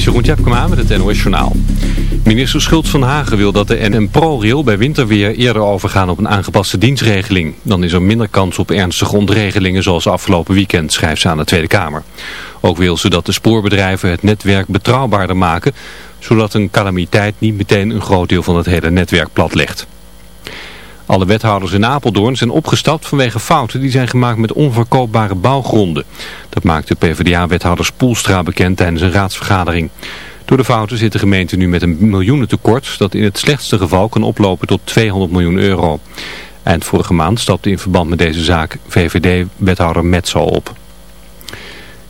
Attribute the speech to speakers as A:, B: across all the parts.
A: is Jeroen Tjepkema met het NOS Journaal. Minister Schultz van Hagen wil dat de NM ProRail bij winterweer eerder overgaan op een aangepaste dienstregeling. Dan is er minder kans op ernstige ontregelingen zoals afgelopen weekend, schrijft ze aan de Tweede Kamer. Ook wil ze dat de spoorbedrijven het netwerk betrouwbaarder maken, zodat een calamiteit niet meteen een groot deel van het hele netwerk platlegt. Alle wethouders in Apeldoorn zijn opgestapt vanwege fouten die zijn gemaakt met onverkoopbare bouwgronden. Dat maakte PvdA-wethouder Spoelstra bekend tijdens een raadsvergadering. Door de fouten zit de gemeente nu met een miljoenentekort dat in het slechtste geval kan oplopen tot 200 miljoen euro. Eind vorige maand stapte in verband met deze zaak VVD-wethouder Metzo op.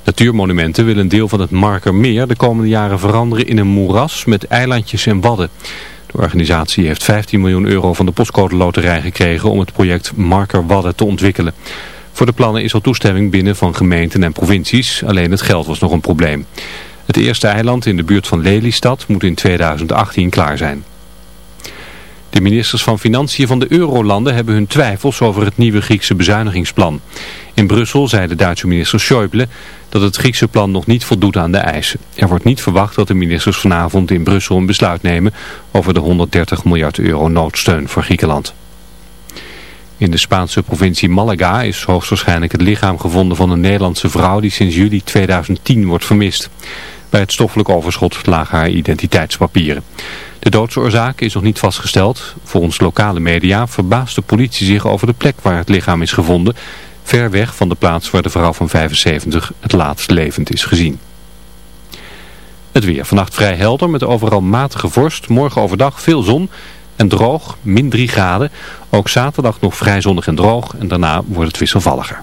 A: Natuurmonumenten willen een deel van het Markermeer de komende jaren veranderen in een moeras met eilandjes en wadden. De organisatie heeft 15 miljoen euro van de postcode loterij gekregen om het project Marker Wadden te ontwikkelen. Voor de plannen is al toestemming binnen van gemeenten en provincies, alleen het geld was nog een probleem. Het eerste eiland in de buurt van Lelystad moet in 2018 klaar zijn. De ministers van Financiën van de Eurolanden hebben hun twijfels over het nieuwe Griekse bezuinigingsplan. In Brussel zei de Duitse minister Schäuble dat het Griekse plan nog niet voldoet aan de eisen. Er wordt niet verwacht dat de ministers vanavond in Brussel een besluit nemen over de 130 miljard euro noodsteun voor Griekenland. In de Spaanse provincie Malaga is hoogstwaarschijnlijk het lichaam gevonden van een Nederlandse vrouw die sinds juli 2010 wordt vermist. Bij het stoffelijk overschot lagen haar identiteitspapieren. De doodsoorzaak is nog niet vastgesteld. Volgens lokale media verbaast de politie zich over de plek waar het lichaam is gevonden ver weg van de plaats waar de vrouw van 75 het laatst levend is gezien. Het weer. Vannacht vrij helder met overal matige vorst. Morgen overdag veel zon en droog, min 3 graden. Ook zaterdag nog vrij zonnig en droog en daarna wordt het wisselvalliger.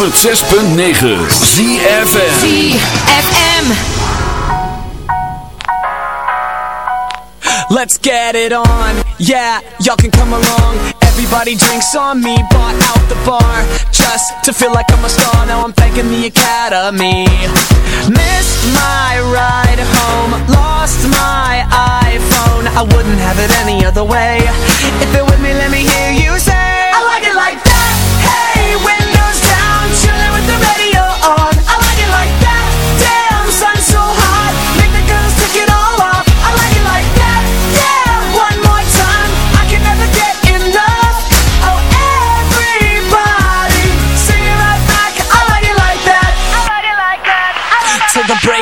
B: 106.9 ZFM
C: ZFM
D: Let's get it on, yeah, y'all can come along. Everybody drinks on me, bought out the bar Just to feel like I'm a star, now I'm thanking the Academy. Missed my ride home, lost my iPhone. I wouldn't have it any other way. If you're with me, let me hear you say I like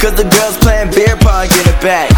C: Cause the girls playing beer pong in the back.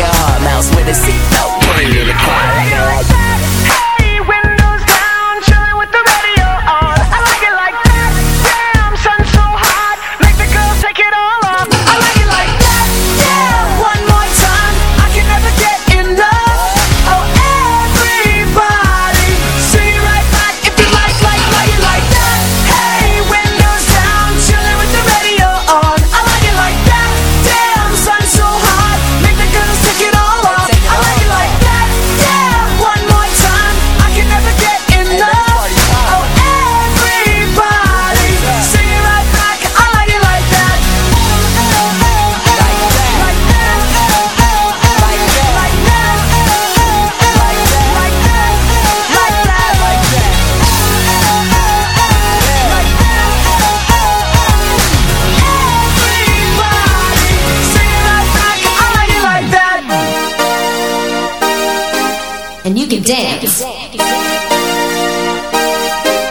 E: a mouse with a seatbelt. Put it in the car.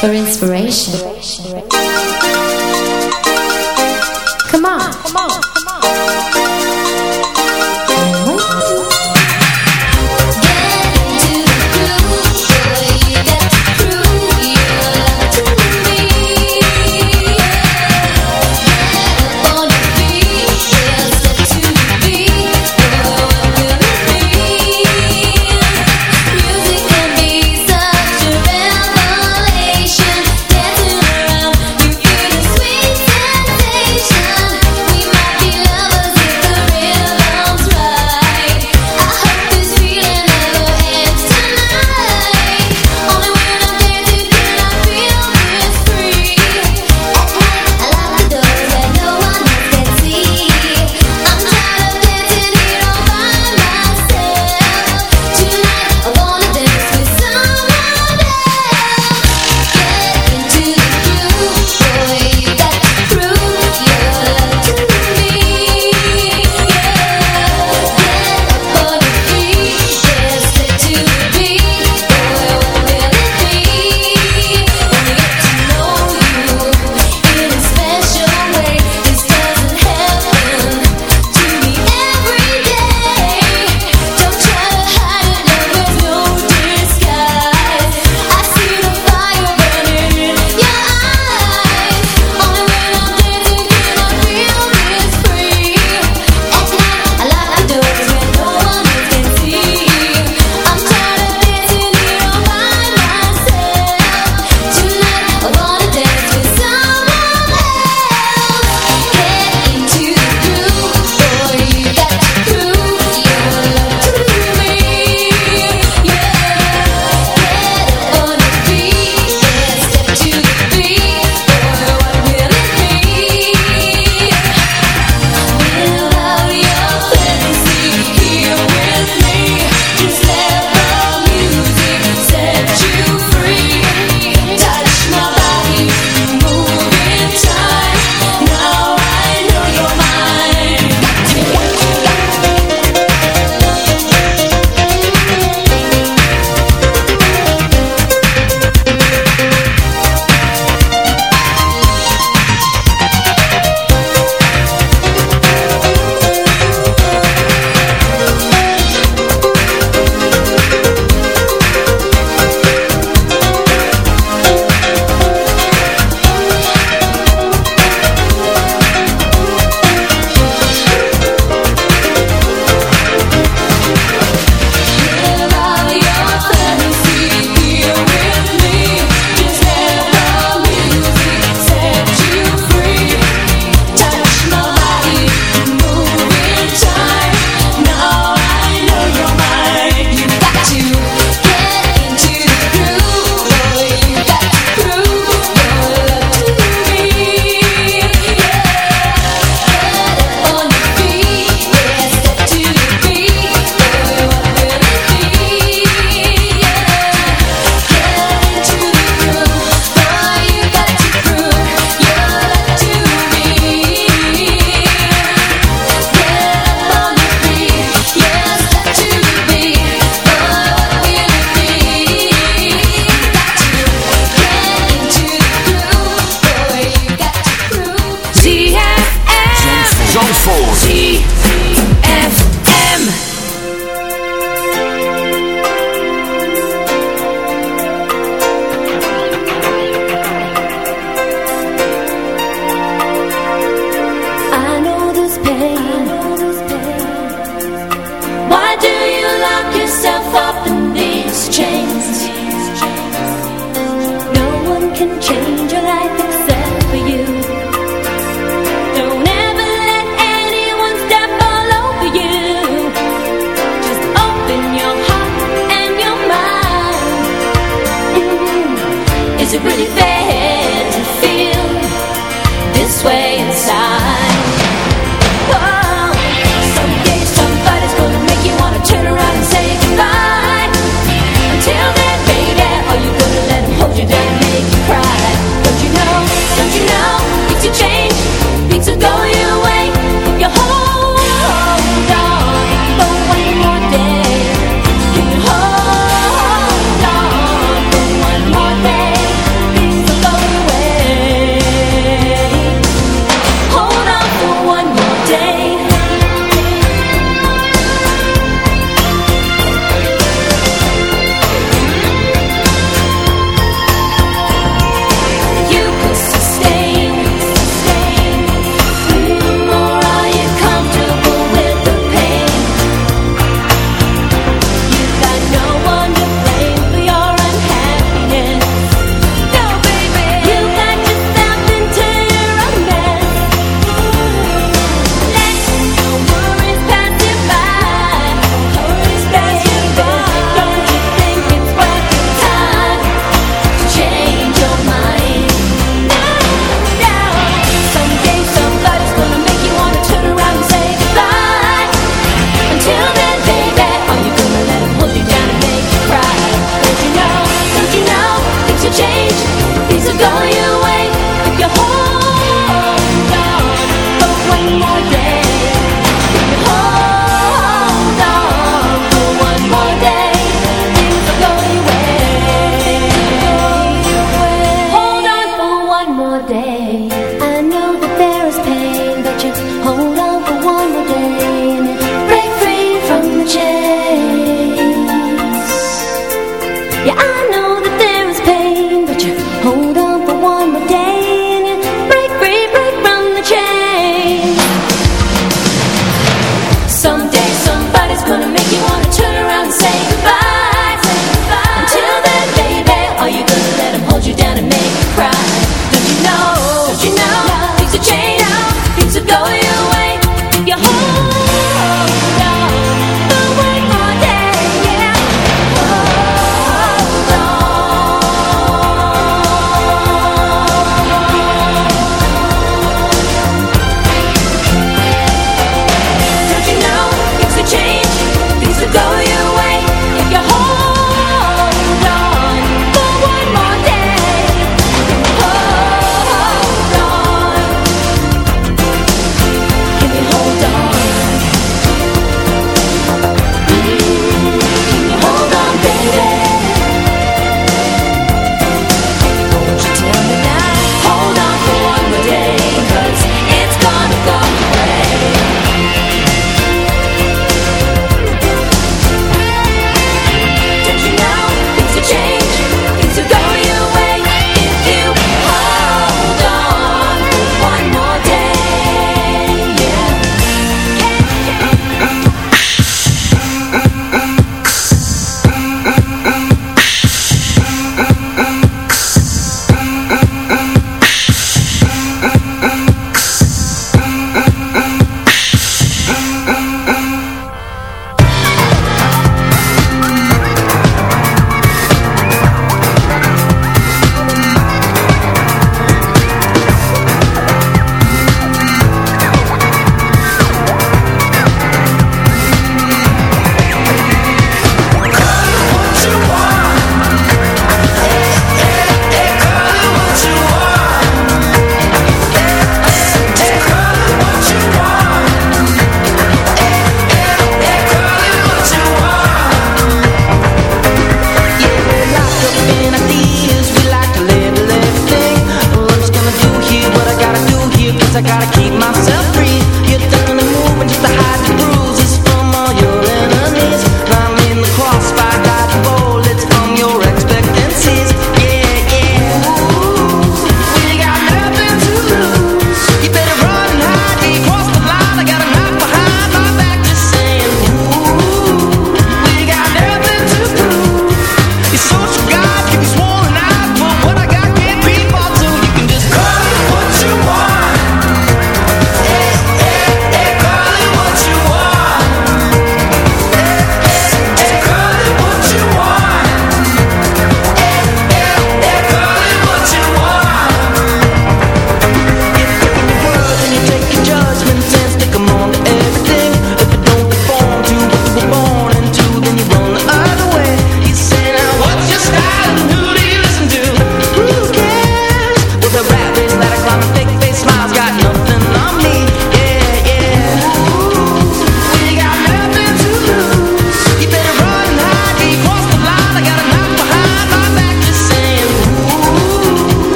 F: For inspiration.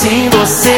A: sem você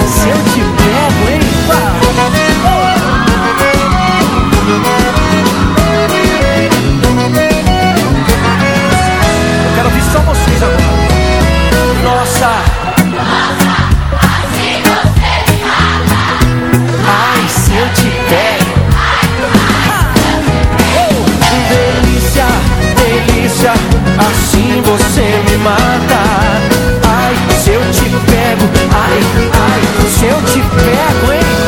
A: Ai, se eu te pego, hein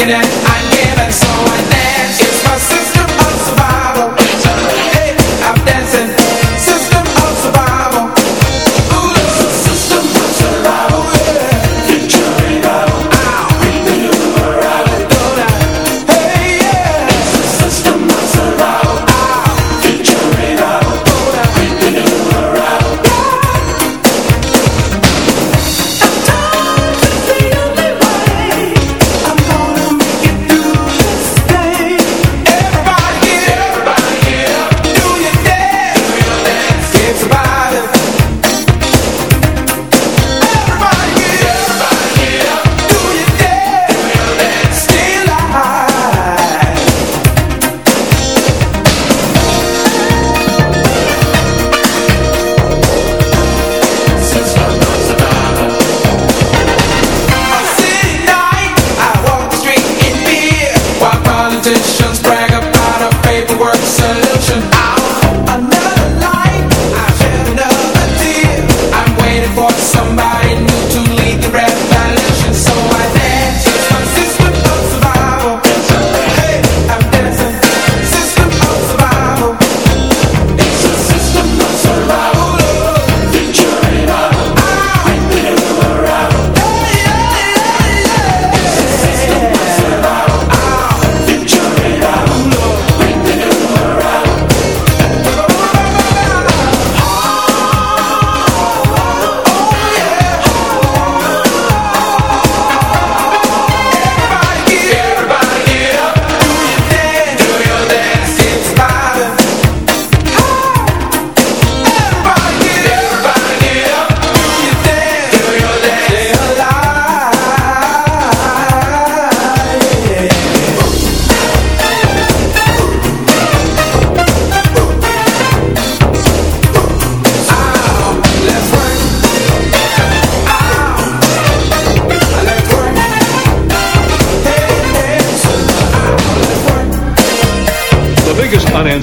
G: looking at,
H: I'm so